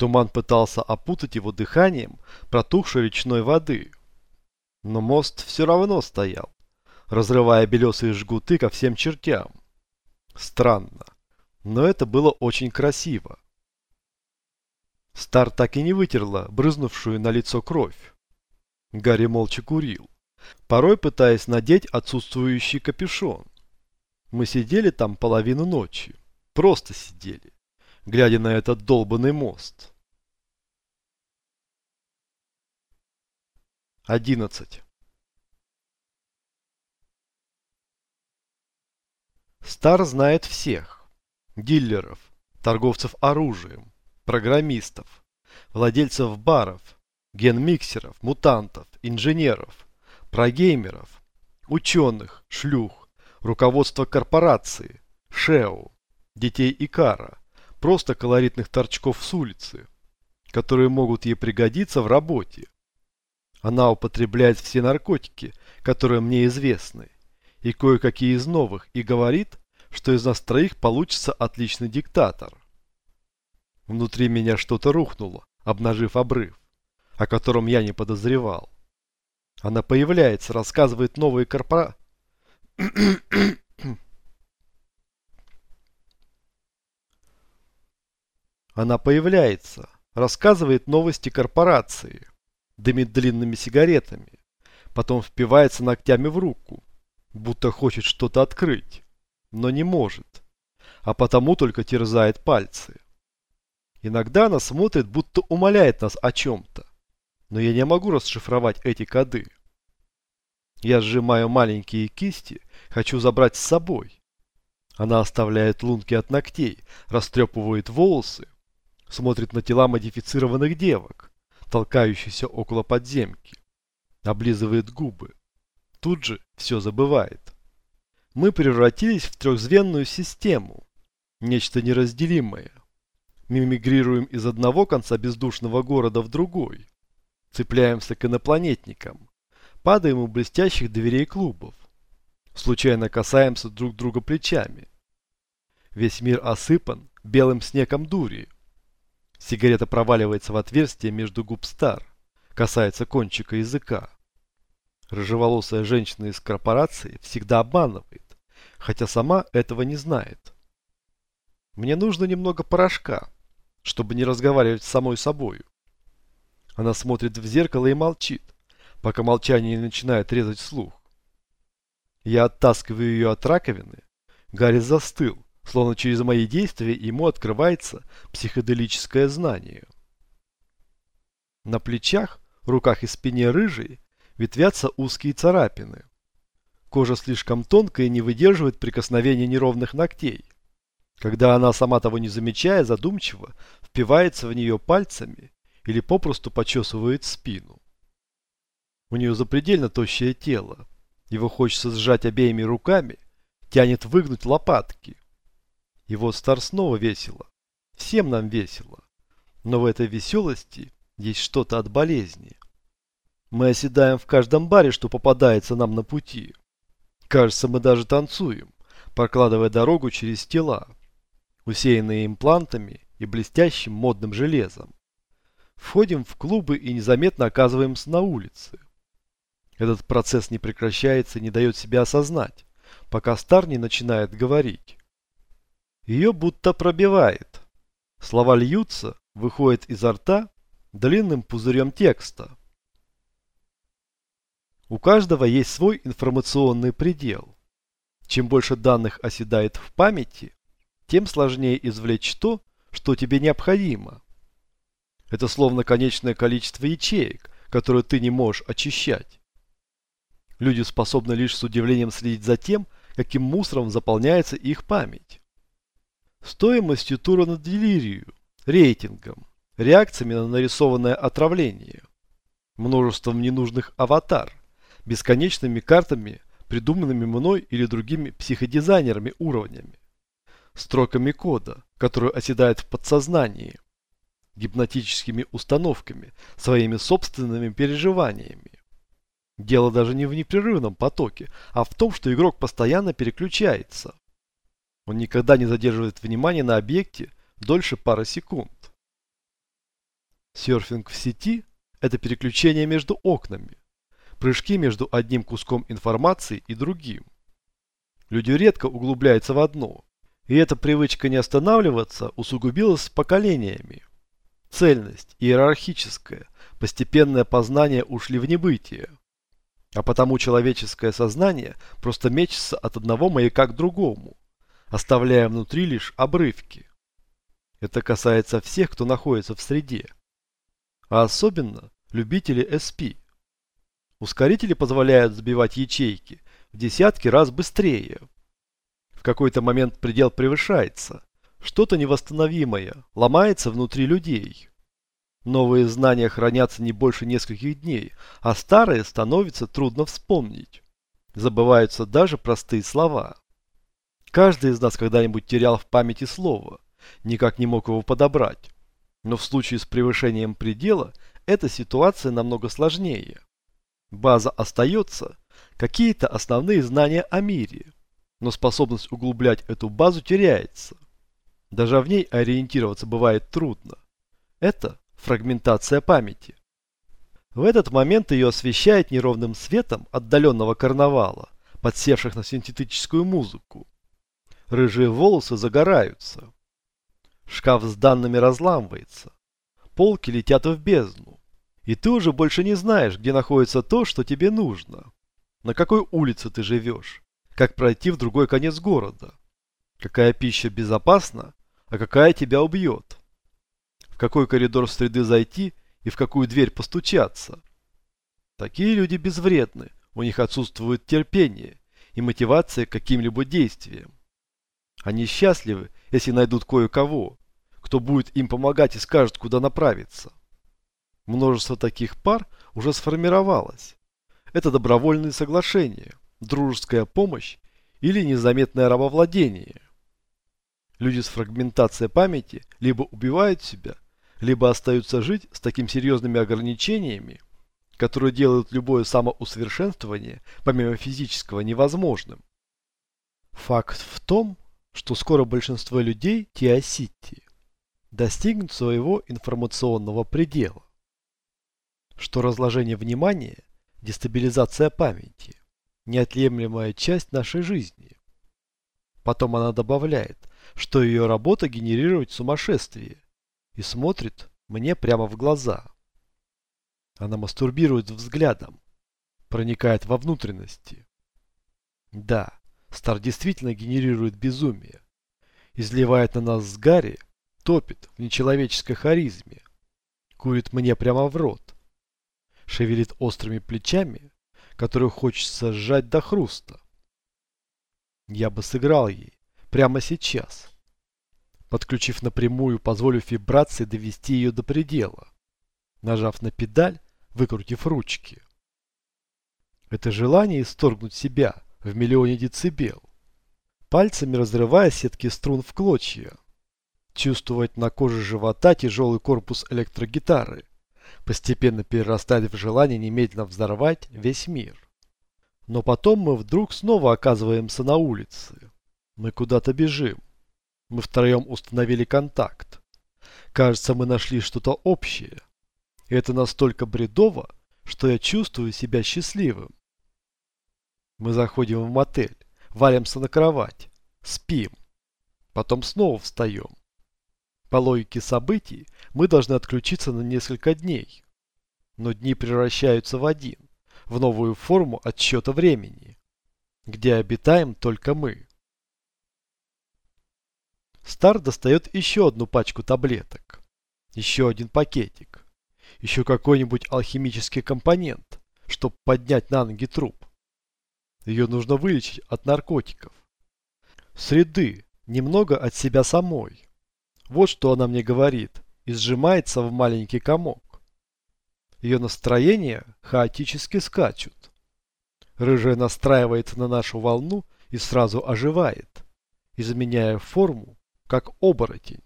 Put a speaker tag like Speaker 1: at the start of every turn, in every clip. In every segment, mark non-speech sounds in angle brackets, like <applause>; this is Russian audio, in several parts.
Speaker 1: Туман пытался опутать его дыханием протухшей речной воды. Но мост все равно стоял, разрывая белесые жгуты ко всем чертям. Странно, но это было очень красиво. Стар так и не вытерла брызнувшую на лицо кровь. Гарри молча курил, порой пытаясь надеть отсутствующий капюшон. Мы сидели там половину ночи, просто сидели, глядя на этот долбанный мост. 11. Стар знает всех. Дилеров, торговцев оружием, программистов, владельцев баров, генмиксеров, мутантов, инженеров, прогеймеров, ученых, шлюх, руководство корпорации, ШЕО, детей Икара, просто колоритных торчков с улицы, которые могут ей пригодиться в работе. Она употребляет все наркотики, которые мне известны, и кое-какие из новых, и говорит, что из нас троих получится отличный диктатор. Внутри меня что-то рухнуло, обнажив обрыв, о котором я не подозревал. Она появляется, рассказывает новые корпора... <clears throat> Она появляется, рассказывает новости корпорации, дымит длинными сигаретами, потом впивается ногтями в руку, будто хочет что-то открыть, но не может, а потому только терзает пальцы. Иногда она смотрит, будто умоляет нас о чем-то, но я не могу расшифровать эти коды. Я сжимаю маленькие кисти, хочу забрать с собой. Она оставляет лунки от ногтей, растрепывает волосы, смотрит на тела модифицированных девок, толкающихся около подземки, облизывает губы. Тут же все забывает. Мы превратились в трехзвенную систему, нечто неразделимое. Мы мигрируем из одного конца бездушного города в другой, цепляемся к инопланетникам, падаем у блестящих дверей клубов, случайно касаемся друг друга плечами. Весь мир осыпан белым снегом дури. Сигарета проваливается в отверстие между губ стар, касается кончика языка. Рыжеволосая женщина из корпорации всегда обманывает, хотя сама этого не знает. Мне нужно немного порошка, чтобы не разговаривать с самой собою. Она смотрит в зеркало и молчит, пока молчание не начинает резать слух. Я оттаскиваю ее от раковины. Гарри застыл, словно через мои действия ему открывается психоделическое знание. На плечах, руках и спине рыжей ветвятся узкие царапины. Кожа слишком тонкая и не выдерживает прикосновения неровных ногтей. Когда она, сама того не замечая, задумчиво впивается в нее пальцами или попросту почесывает спину. У нее запредельно тощее тело. Его хочется сжать обеими руками, тянет выгнуть лопатки. Вот Стар снова весело. Всем нам весело. Но в этой веселости есть что-то от болезни. Мы оседаем в каждом баре, что попадается нам на пути. Кажется, мы даже танцуем, прокладывая дорогу через тела, усеянные имплантами и блестящим модным железом. Входим в клубы и незаметно оказываемся на улице. Этот процесс не прекращается и не дает себя осознать, пока Стар не начинает говорить. Ее будто пробивает. Слова льются, выходят изо рта длинным пузырем текста. У каждого есть свой информационный предел. Чем больше данных оседает в памяти, тем сложнее извлечь то, что тебе необходимо. Это словно конечное количество ячеек, которые ты не можешь очищать. Люди способны лишь с удивлением следить за тем, каким мусором заполняется их память. Стоимостью тура на делирию, рейтингом, реакциями на нарисованное отравление, множеством ненужных аватар, бесконечными картами, придуманными мной или другими психодизайнерами уровнями, строками кода, которые оседают в подсознании, гипнотическими установками, своими собственными переживаниями. Дело даже не в непрерывном потоке, а в том, что игрок постоянно переключается. Он никогда не задерживает внимание на объекте дольше пары секунд. Серфинг в сети – это переключение между окнами, прыжки между одним куском информации и другим. Люди редко углубляются в одно, и эта привычка не останавливаться усугубилась поколениями. Цельность, иерархическое, постепенное познание ушли в небытие. А потому человеческое сознание просто мечется от одного маяка к другому, оставляя внутри лишь обрывки. Это касается всех, кто находится в среде. А особенно любителей SP. Ускорители позволяют забивать ячейки в десятки раз быстрее. В какой-то момент предел превышается. Что-то невосстановимое ломается внутри людей. Новые знания хранятся не больше нескольких дней, а старые становится трудно вспомнить. Забываются даже простые слова. Каждый из нас когда-нибудь терял в памяти слово, никак не мог его подобрать. Но в случае с превышением предела эта ситуация намного сложнее. База остается, какие-то основные знания о мире, но способность углублять эту базу теряется. Даже в ней ориентироваться бывает трудно. Это фрагментация памяти. В этот момент ее освещает неровным светом отдаленного карнавала, подсевших на синтетическую музыку. Рыжие волосы загораются. Шкаф с данными разламывается. Полки летят в бездну. И ты уже больше не знаешь, где находится то, что тебе нужно. На какой улице ты живешь. Как пройти в другой конец города. Какая пища безопасна, а какая тебя убьет какой коридор среды зайти и в какую дверь постучаться. Такие люди безвредны, у них отсутствует терпение и мотивация к каким-либо действиям. Они счастливы, если найдут кое-кого, кто будет им помогать и скажет, куда направиться. Множество таких пар уже сформировалось. Это добровольные соглашения, дружеская помощь или незаметное рабовладение. Люди с фрагментацией памяти либо убивают себя, либо остаются жить с такими серьезными ограничениями, которые делают любое самоусовершенствование, помимо физического, невозможным. Факт в том, что скоро большинство людей Теосити достигнут своего информационного предела, что разложение внимания, дестабилизация памяти – неотъемлемая часть нашей жизни. Потом она добавляет, что ее работа генерировать сумасшествие – и смотрит мне прямо в глаза. Она мастурбирует взглядом, проникает во внутренности. Да, Стар действительно генерирует безумие. Изливает на нас с Гарри, топит в нечеловеческой харизме. Курит мне прямо в рот. Шевелит острыми плечами, которые хочется сжать до хруста. Я бы сыграл ей прямо сейчас. Подключив напрямую, позволив вибрации довести ее до предела. Нажав на педаль, выкрутив ручки. Это желание исторгнуть себя в миллионе децибел. Пальцами разрывая сетки струн в клочья. Чувствовать на коже живота тяжелый корпус электрогитары. Постепенно перерастать в желание немедленно взорвать весь мир. Но потом мы вдруг снова оказываемся на улице. Мы куда-то бежим. Мы втроем установили контакт. Кажется, мы нашли что-то общее. И это настолько бредово, что я чувствую себя счастливым. Мы заходим в мотель, валимся на кровать, спим. Потом снова встаем. По логике событий, мы должны отключиться на несколько дней. Но дни превращаются в один, в новую форму отсчета времени, где обитаем только мы. Стар достает еще одну пачку таблеток. Еще один пакетик. Еще какой-нибудь алхимический компонент, чтобы поднять на ноги труп. Ее нужно вылечить от наркотиков. Среды, немного от себя самой. Вот что она мне говорит и сжимается в маленький комок. Ее настроения хаотически скачут. Рыжая настраивается на нашу волну и сразу оживает, изменяя форму как оборотень.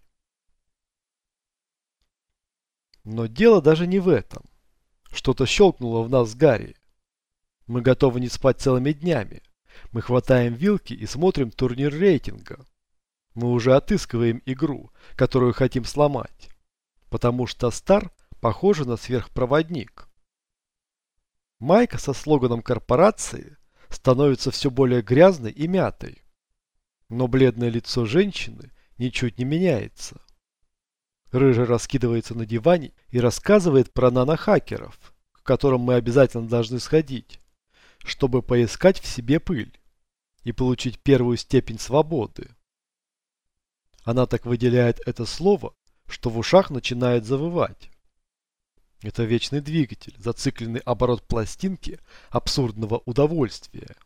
Speaker 1: Но дело даже не в этом. Что-то щелкнуло в нас с Гарри. Мы готовы не спать целыми днями. Мы хватаем вилки и смотрим турнир рейтинга. Мы уже отыскиваем игру, которую хотим сломать. Потому что Стар похожа на сверхпроводник. Майка со слоганом корпорации становится все более грязной и мятой. Но бледное лицо женщины ничуть не меняется. Рыжий раскидывается на диване и рассказывает про нанохакеров, к которым мы обязательно должны сходить, чтобы поискать в себе пыль и получить первую степень свободы. Она так выделяет это слово, что в ушах начинает завывать. Это вечный двигатель, зацикленный оборот пластинки абсурдного удовольствия.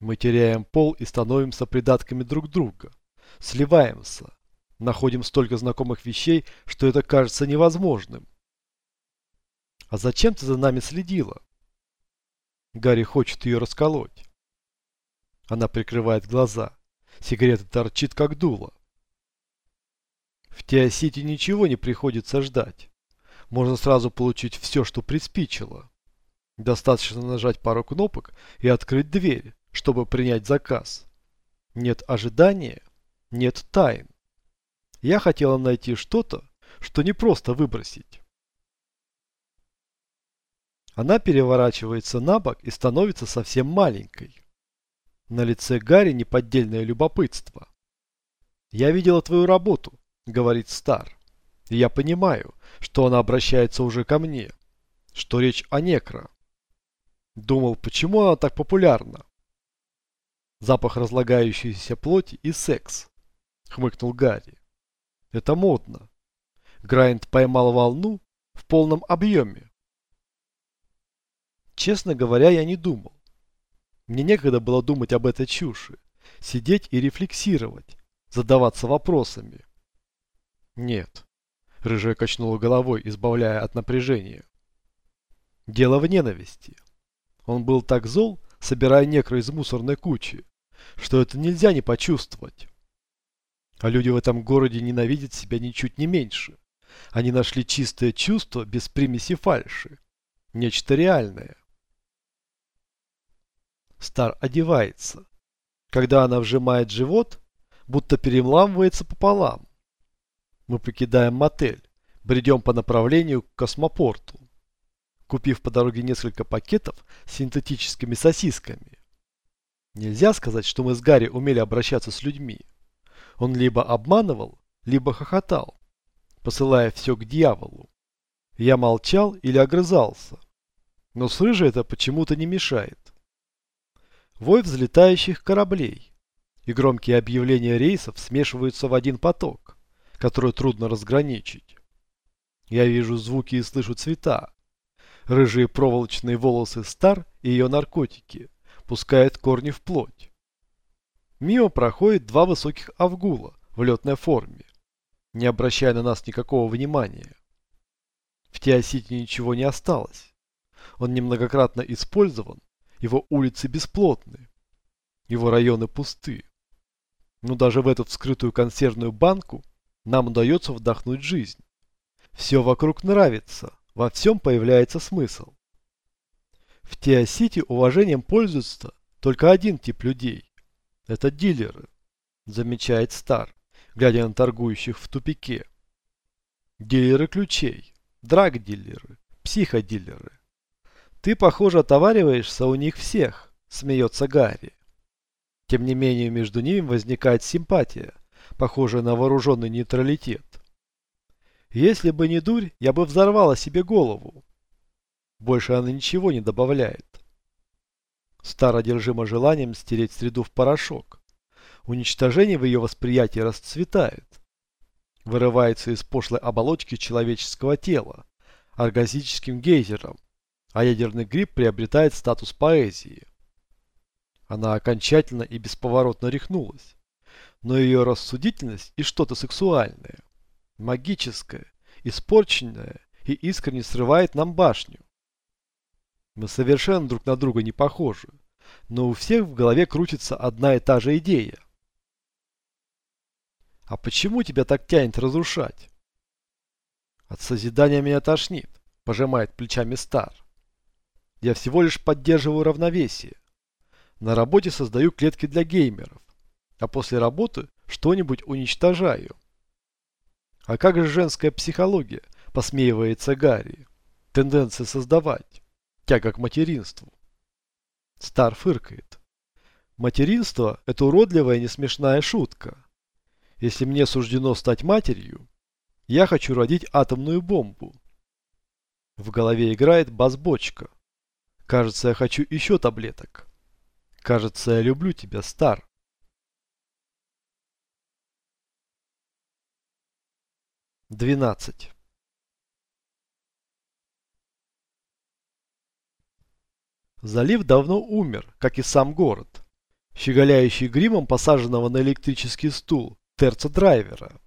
Speaker 1: Мы теряем пол и становимся придатками друг друга. Сливаемся. Находим столько знакомых вещей, что это кажется невозможным. А зачем ты за нами следила? Гарри хочет ее расколоть. Она прикрывает глаза. Сигарета торчит как дуло. В Теосите ничего не приходится ждать можно сразу получить все, что приспичило. Достаточно нажать пару кнопок и открыть дверь, чтобы принять заказ. Нет ожидания, нет тайн. Я хотела найти что-то, что не просто выбросить. Она переворачивается на бок и становится совсем маленькой. На лице Гарри неподдельное любопытство. «Я видела твою работу», — говорит Стар. «Я понимаю, что она обращается уже ко мне, что речь о некро. Думал, почему она так популярна? Запах разлагающейся плоти и секс, хмыкнул Гарри. Это модно. Грайнд поймал волну в полном объеме. Честно говоря, я не думал. Мне некогда было думать об этой чуши, сидеть и рефлексировать, задаваться вопросами. Нет, Рыжая качнула головой, избавляя от напряжения. Дело в ненависти. Он был так зол, собирая некро из мусорной кучи, что это нельзя не почувствовать. А люди в этом городе ненавидят себя ничуть не меньше. Они нашли чистое чувство без примеси фальши. Нечто реальное. Стар одевается. Когда она вжимает живот, будто перемламывается пополам. Мы покидаем мотель, бредем по направлению к космопорту, купив по дороге несколько пакетов с синтетическими сосисками. Нельзя сказать, что мы с Гарри умели обращаться с людьми. Он либо обманывал, либо хохотал, посылая все к дьяволу. Я молчал или огрызался, но с рыжей это почему-то не мешает. Вой взлетающих кораблей и громкие объявления рейсов смешиваются в один поток которую трудно разграничить. Я вижу звуки и слышу цвета. Рыжие проволочные волосы Стар и ее наркотики пускают корни в плоть. Мимо проходит два высоких авгула в летной форме, не обращая на нас никакого внимания. В Теосите ничего не осталось. Он немногократно использован, его улицы бесплотны, его районы пусты. Но даже в эту вскрытую консервную банку нам удается вдохнуть жизнь. Все вокруг нравится, во всем появляется смысл. В Теосити уважением пользуется только один тип людей. Это дилеры, замечает Стар, глядя на торгующих в тупике. Дилеры ключей, драг-дилеры, психодилеры. Ты, похоже, отовариваешься у них всех, смеется Гарри. Тем не менее, между ними возникает симпатия похожее на вооруженный нейтралитет. Если бы не дурь, я бы взорвала себе голову. Больше она ничего не добавляет. Стар одержимо желанием стереть среду в порошок. Уничтожение в ее восприятии расцветает. Вырывается из пошлой оболочки человеческого тела, оргазическим гейзером, а ядерный гриб приобретает статус поэзии. Она окончательно и бесповоротно рехнулась но ее рассудительность и что-то сексуальное, магическое, испорченное и искренне срывает нам башню. Мы совершенно друг на друга не похожи, но у всех в голове крутится одна и та же идея. А почему тебя так тянет разрушать? От созидания меня тошнит, пожимает плечами Стар. Я всего лишь поддерживаю равновесие. На работе создаю клетки для геймеров а после работы что-нибудь уничтожаю. А как же женская психология, посмеивается Гарри. Тенденция создавать. Тяга к материнству. Стар фыркает. Материнство – это уродливая несмешная шутка. Если мне суждено стать матерью, я хочу родить атомную бомбу. В голове играет бас-бочка. Кажется, я хочу еще таблеток. Кажется, я люблю тебя, Стар. Двенадцать. Залив давно умер, как и сам город. Щеголяющий гримом посаженного на электрический стул терца-драйвера.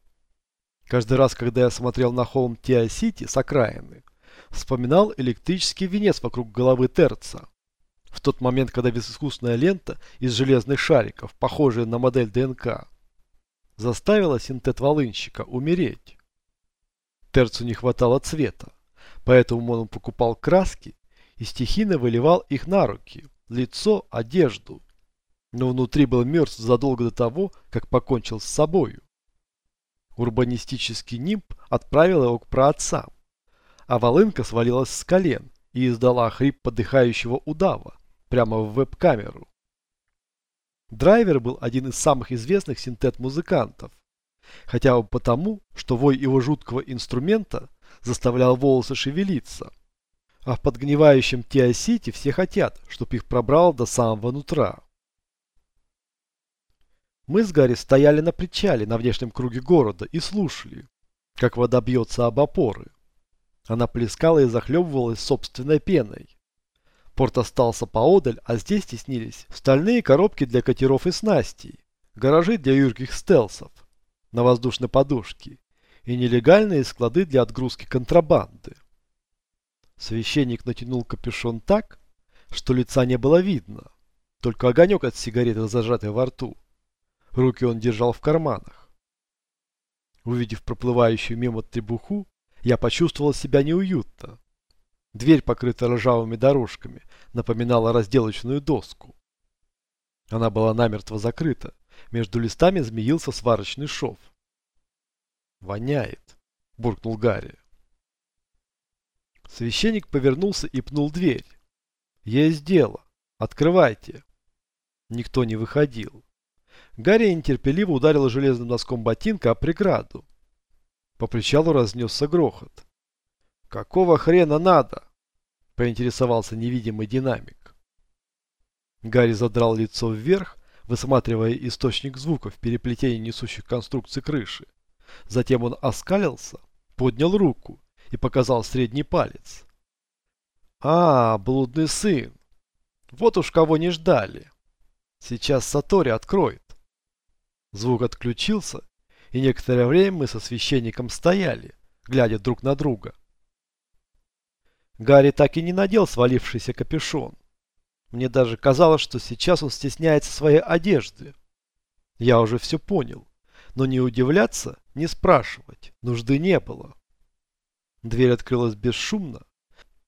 Speaker 1: Каждый раз, когда я смотрел на холм Тиа-Сити с окраины, вспоминал электрический венец вокруг головы терца. В тот момент, когда безыскусная лента из железных шариков, похожая на модель ДНК, заставила синтет-волынщика умереть. Терцу не хватало цвета, поэтому он покупал краски и стихийно выливал их на руки, лицо, одежду. Но внутри был мертв задолго до того, как покончил с собою. Урбанистический нимб отправил его к праотцам, а волынка свалилась с колен и издала хрип подыхающего удава прямо в веб-камеру. Драйвер был один из самых известных синтет-музыкантов, хотя бы потому, что вой его жуткого инструмента заставлял волосы шевелиться – а в подгнивающем Тиа-Сити все хотят, чтоб их пробрало до самого нутра. Мы с Гарри стояли на причале на внешнем круге города и слушали, как вода бьется об опоры. Она плескала и захлебывалась собственной пеной. Порт остался поодаль, а здесь теснились стальные коробки для катеров и снастей, гаражи для юрких стелсов, на воздушной подушке и нелегальные склады для отгрузки контрабанды. Священник натянул капюшон так, что лица не было видно, только огонек от сигареты, зажатый во рту. Руки он держал в карманах. Увидев проплывающую мимо требуху, я почувствовал себя неуютно. Дверь, покрытая ржавыми дорожками, напоминала разделочную доску. Она была намертво закрыта. Между листами змеился сварочный шов. «Воняет», – буркнул Гарри. Священник повернулся и пнул дверь. «Есть дело. Открывайте». Никто не выходил. Гарри нетерпеливо ударил железным носком ботинка о преграду. По причалу разнесся грохот. «Какого хрена надо?» – поинтересовался невидимый динамик. Гарри задрал лицо вверх, высматривая источник звука в переплетении несущих конструкций крыши. Затем он оскалился, поднял руку и показал средний палец. А, блудный сын. Вот уж кого не ждали. Сейчас Сатори откроет. Звук отключился, и некоторое время мы со священником стояли, глядя друг на друга. Гарри так и не надел свалившийся капюшон. Мне даже казалось, что сейчас он стесняется своей одежды. Я уже все понял, но не удивляться, не спрашивать нужды не было. Дверь открылась бесшумно.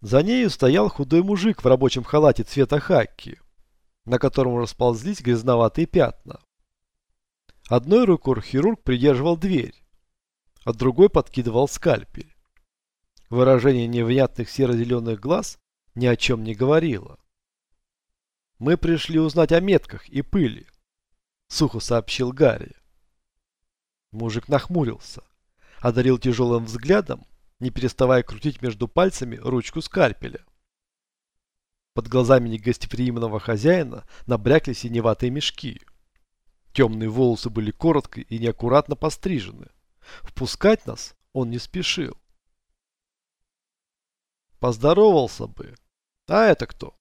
Speaker 1: За нею стоял худой мужик в рабочем халате цвета хаки, на котором расползлись грязноватые пятна. Одной рукой хирург придерживал дверь, а другой подкидывал скальпель. Выражение невнятных серо-зеленых глаз ни о чем не говорило. «Мы пришли узнать о метках и пыли», — сухо сообщил Гарри. Мужик нахмурился, одарил тяжелым взглядом не переставая крутить между пальцами ручку скальпеля. Под глазами негостеприимного хозяина набрякли синеватые мешки. Темные волосы были коротко и неаккуратно пострижены. Впускать нас он не спешил. Поздоровался бы. А это кто?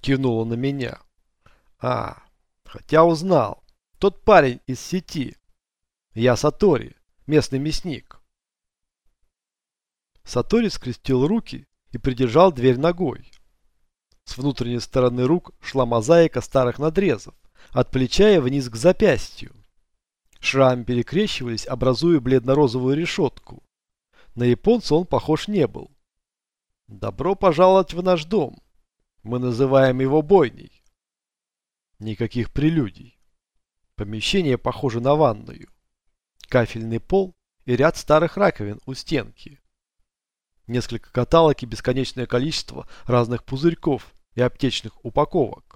Speaker 1: Кивнула на меня. А, хотя узнал. Тот парень из сети. Я Сатори, местный мясник. Сатори скрестил руки и придержал дверь ногой. С внутренней стороны рук шла мозаика старых надрезов, от плеча и вниз к запястью. Шрамы перекрещивались, образуя бледно-розовую решетку. На японца он похож не был. «Добро пожаловать в наш дом. Мы называем его бойней». Никаких прелюдий. Помещение похоже на ванную. Кафельный пол и ряд старых раковин у стенки. несколько каталог и бесконечное количество разных пузырьков и аптечных упаковок.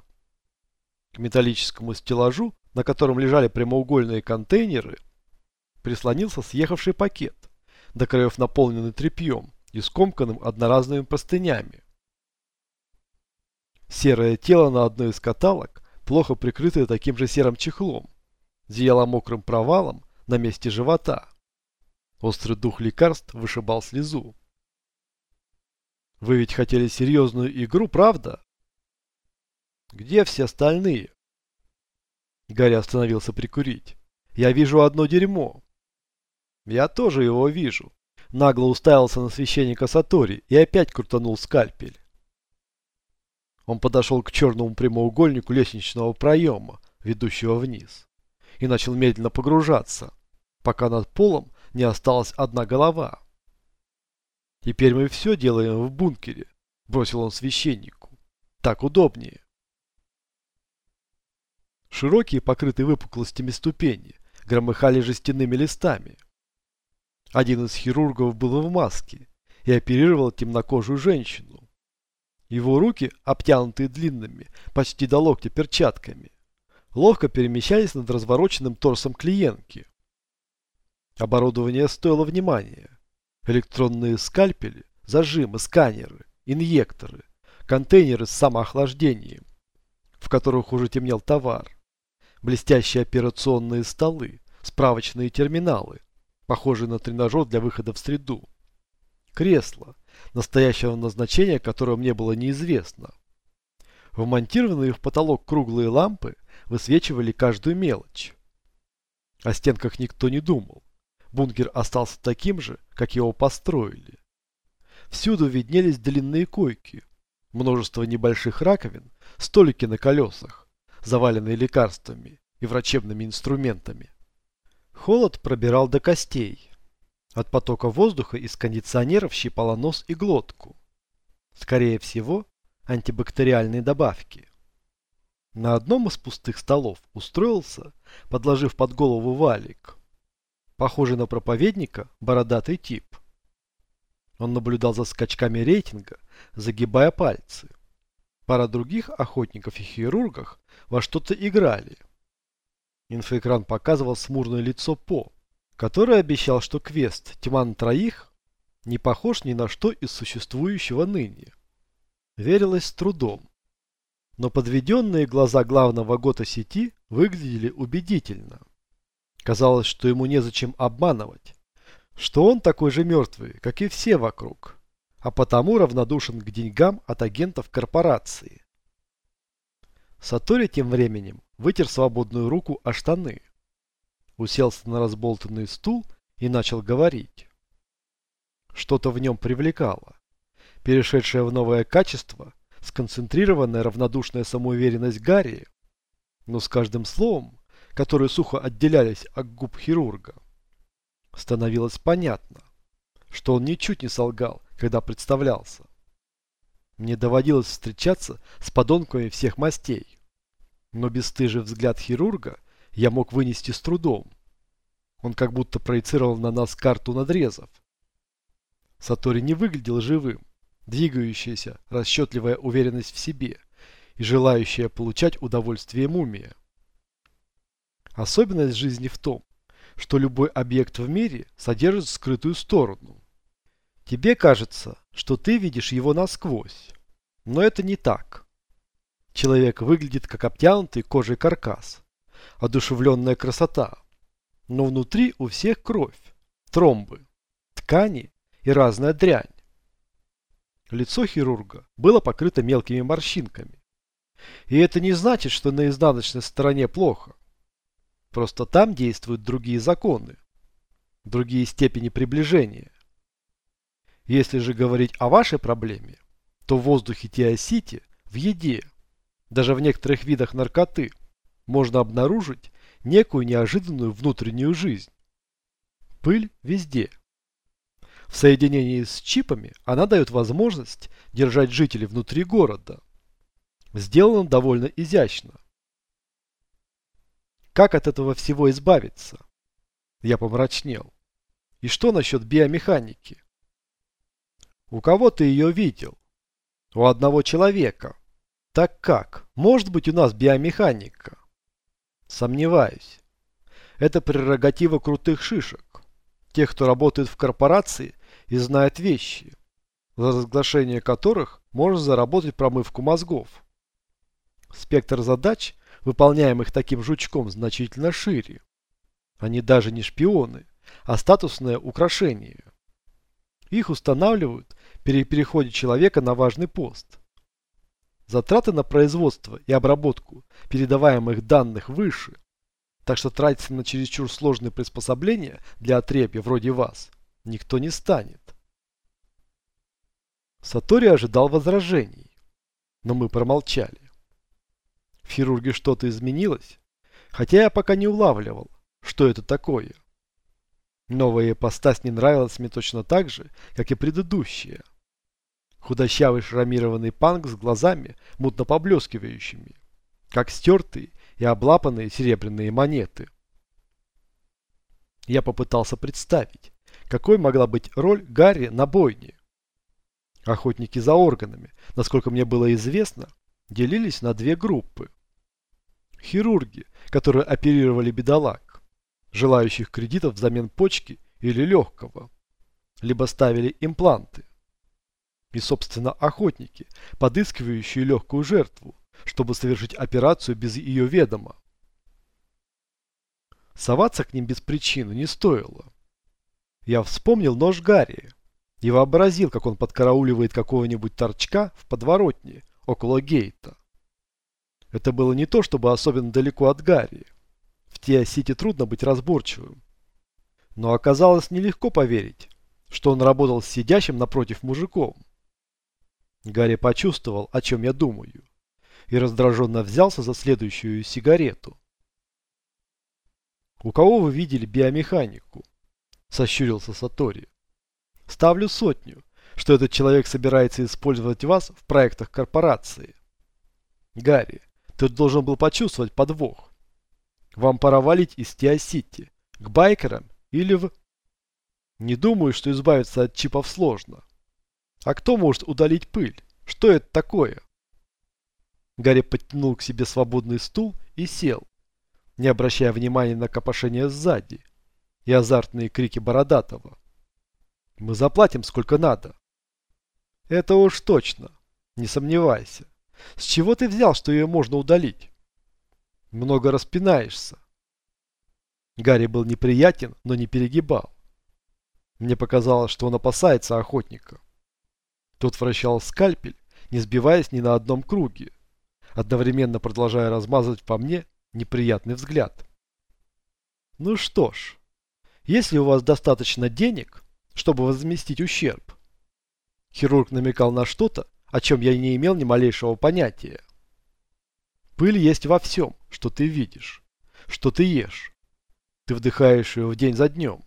Speaker 1: К металлическому стеллажу, на котором лежали прямоугольные контейнеры, прислонился съехавший пакет, до краев наполненный тряпьем и скомканным одноразовыми простынями. Серое тело на одной из каталог, плохо прикрытое таким же серым чехлом, зияло мокрым провалом на месте живота. Острый дух лекарств вышибал слезу. Вы ведь хотели серьезную игру, правда? Где все остальные? Гарри остановился прикурить. Я вижу одно дерьмо. Я тоже его вижу. Нагло уставился на священника Сатори и опять крутанул скальпель. Он подошел к черному прямоугольнику лестничного проема, ведущего вниз, и начал медленно погружаться, пока над полом не осталась одна голова. «Теперь мы все делаем в бункере», – бросил он священнику. «Так удобнее». Широкие, покрытые выпуклостями ступени, громыхали жестяными листами. Один из хирургов был в маске и оперировал темнокожую женщину. Его руки, обтянутые длинными, почти до локтя перчатками, ловко перемещались над развороченным торсом клиентки. Оборудование стоило внимания. Электронные скальпели, зажимы, сканеры, инъекторы, контейнеры с самоохлаждением, в которых уже темнел товар, блестящие операционные столы, справочные терминалы, похожие на тренажер для выхода в среду, кресла, настоящего назначения которого мне было неизвестно. Вмонтированные в потолок круглые лампы высвечивали каждую мелочь. О стенках никто не думал. Бункер остался таким же, как его построили. Всюду виднелись длинные койки, множество небольших раковин, столики на колесах, заваленные лекарствами и врачебными инструментами. Холод пробирал до костей. От потока воздуха из кондиционеров щипало нос и глотку. Скорее всего, антибактериальные добавки. На одном из пустых столов устроился, подложив под голову валик. Похожий на проповедника, бородатый тип. Он наблюдал за скачками рейтинга, загибая пальцы. Пара других охотников и хирургов во что-то играли. Инфоэкран показывал смурное лицо По, который обещал, что квест «Тьма троих» не похож ни на что из существующего ныне. Верилось с трудом. Но подведенные глаза главного гота сети выглядели убедительно. Казалось, что ему незачем обманывать, что он такой же мертвый, как и все вокруг, а потому равнодушен к деньгам от агентов корпорации. Сатори тем временем вытер свободную руку о штаны уселся на разболтанный стул и начал говорить. Что-то в нем привлекало. Перешедшее в новое качество, сконцентрированная равнодушная самоуверенность Гарри, но с каждым словом, которые сухо отделялись от губ хирурга, становилось понятно, что он ничуть не солгал, когда представлялся. Мне доводилось встречаться с подонками всех мастей, но бесстыжий взгляд хирурга я мог вынести с трудом. Он как будто проецировал на нас карту надрезов. Сатори не выглядел живым, двигающаяся, расчетливая уверенность в себе и желающая получать удовольствие мумия. Особенность жизни в том, что любой объект в мире содержит скрытую сторону. Тебе кажется, что ты видишь его насквозь, но это не так. Человек выглядит как обтянутый кожей каркас, одушевленная красота. Но внутри у всех кровь, тромбы, ткани и разная дрянь. Лицо хирурга было покрыто мелкими морщинками. И это не значит, что на изнаночной стороне плохо. Просто там действуют другие законы, другие степени приближения. Если же говорить о вашей проблеме, то в воздухе Тиа-Сити, в еде, даже в некоторых видах наркоты – можно обнаружить некую неожиданную внутреннюю жизнь. Пыль везде. В соединении с чипами она дает возможность держать жителей внутри города. Сделано довольно изящно. Как от этого всего избавиться? Я помрачнел. И что насчет биомеханики? У кого ты ее видел? У одного человека. Так как? Может быть у нас биомеханика? Сомневаюсь. Это прерогатива крутых шишек. Тех, кто работает в корпорации и знает вещи, за разглашение которых можно заработать промывку мозгов. Спектр задач, выполняемых таким жучком, значительно шире. Они даже не шпионы, а статусное украшение. Их устанавливают при переходе человека на важный пост. Затраты на производство и обработку передаваемых данных выше, так что тратиться на чересчур сложные приспособления для отребья вроде вас никто не станет. Сатори ожидал возражений, но мы промолчали. В хирурге что-то изменилось, хотя я пока не улавливал, что это такое. Новая ипостась не нравилась мне точно так же, как и предыдущая. Худощавый шрамированный панк с глазами, мутно поблескивающими, как стертые и облапанные серебряные монеты. Я попытался представить, какой могла быть роль Гарри на бойне. Охотники за органами, насколько мне было известно, делились на две группы. Хирурги, которые оперировали бедолаг, желающих кредитов взамен почки или легкого, либо ставили импланты. И, собственно, охотники, подыскивающие легкую жертву, чтобы совершить операцию без ее ведома. Соваться к ним без причины не стоило. Я вспомнил нож Гарри и вообразил, как он подкарауливает какого-нибудь торчка в подворотне около гейта. Это было не то, чтобы особенно далеко от Гарри. Тиа-Сити трудно быть разборчивым. Но оказалось нелегко поверить, что он работал с сидящим напротив мужиком. Гарри почувствовал, о чем я думаю и раздраженно взялся за следующую сигарету. «У кого вы видели биомеханику?» – сощурился Сатори. «Ставлю сотню, что этот человек собирается использовать вас в проектах корпорации. Гарри, ты должен был почувствовать подвох. Вам пора валить из Тиа-Сити, к байкерам или в... Не думаю, что избавиться от чипов сложно. А кто может удалить пыль? Что это такое? Гарри подтянул к себе свободный стул и сел, не обращая внимания на копошение сзади и азартные крики Бородатого. «Мы заплатим сколько надо». «Это уж точно, не сомневайся. С чего ты взял, что ее можно удалить?» «Много распинаешься». Гарри был неприятен, но не перегибал. Мне показалось, что он опасается охотника. Тот вращал скальпель, не сбиваясь ни на одном круге, одновременно продолжая размазывать по мне неприятный взгляд. Ну что ж, если у вас достаточно денег, чтобы возместить ущерб. Хирург намекал на что-то, о чем я не имел ни малейшего понятия. Пыль есть во всем, что ты видишь, что ты ешь. Ты вдыхаешь ее в день за днем.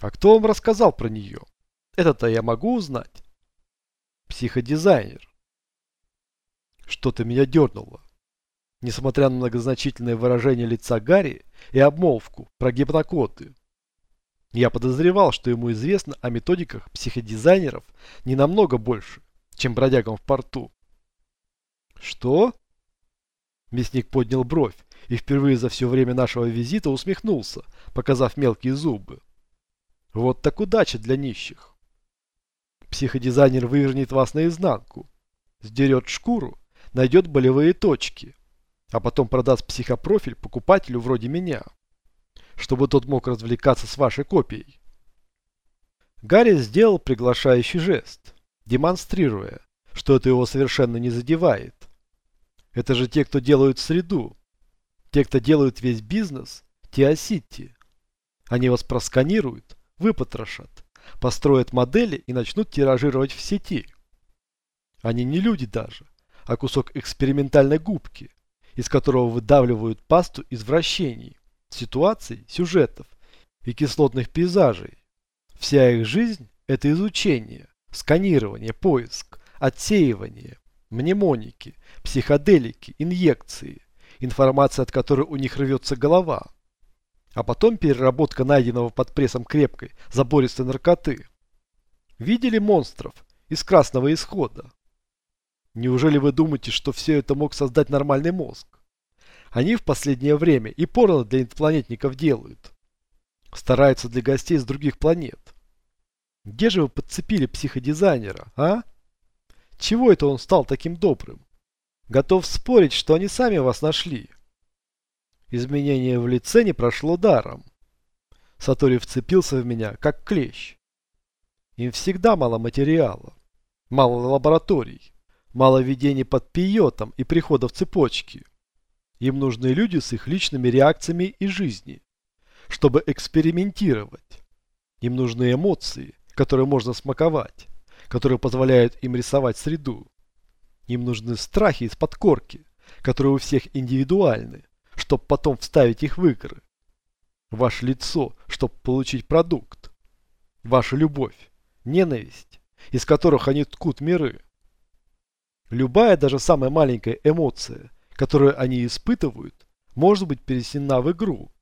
Speaker 1: А кто вам рассказал про нее? Это-то я могу узнать. Психодизайнер. Что-то меня дернуло. Несмотря на многозначительное выражение лица Гарри и обмолвку про гипнокоты. Я подозревал, что ему известно о методиках психодизайнеров не намного больше, чем бродягам в порту. Что? Мясник поднял бровь и впервые за все время нашего визита усмехнулся, показав мелкие зубы. Вот так удача для нищих. Психодизайнер вывернет вас наизнанку, сдерет шкуру найдет болевые точки, а потом продаст психопрофиль покупателю вроде меня, чтобы тот мог развлекаться с вашей копией. Гарри сделал приглашающий жест, демонстрируя, что это его совершенно не задевает. Это же те, кто делают среду, те, кто делают весь бизнес, Теосити. Они вас просканируют, выпотрошат, построят модели и начнут тиражировать в сети. Они не люди даже, а кусок экспериментальной губки, из которого выдавливают пасту извращений, ситуаций, сюжетов и кислотных пейзажей. Вся их жизнь – это изучение, сканирование, поиск, отсеивание, мнемоники, психоделики, инъекции, информация от которой у них рвется голова, а потом переработка найденного под прессом крепкой, забористой наркоты. Видели монстров из красного исхода. Неужели вы думаете, что все это мог создать нормальный мозг? Они в последнее время и порно для инопланетников делают. Стараются для гостей с других планет. Где же вы подцепили психодизайнера, а? Чего это он стал таким добрым? Готов спорить, что они сами вас нашли. Изменение в лице не прошло даром. Сатори вцепился в меня, как клещ. Им всегда мало материала, мало лабораторий, мало ведений под пиотом и приходов цепочки. Им нужны люди с их личными реакциями и жизни, чтобы экспериментировать. Им нужны эмоции, которые можно смаковать, которые позволяют им рисовать среду. Им нужны страхи из-под корки, которые у всех индивидуальны, чтобы потом вставить их в игры. Ваше лицо, чтобы получить продукт. Ваша любовь ненависть, из которых они ткут миры. Любая, даже самая маленькая эмоция, которую они испытывают, может быть перенесена в игру.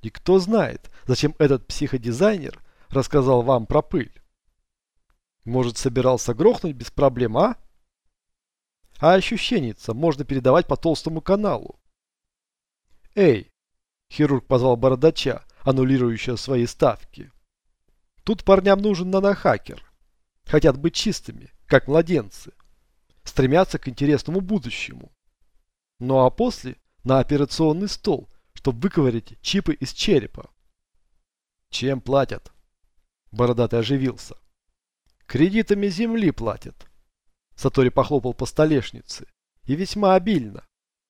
Speaker 1: И кто знает, зачем этот психодизайнер рассказал вам про пыль. Может, собирался грохнуть без проблем, а? А ощущенница можно передавать по толстому каналу. Эй, хирург позвал бородача, аннулирующего свои ставки. Тут парням нужен нанохакер. Хотят быть чистыми, как младенцы. Стремятся к интересному будущему. Ну а после на операционный стол, чтобы выковырять чипы из черепа. Чем платят? Бородатый оживился. Кредитами земли платят. Сатори похлопал по столешнице. И весьма обильно.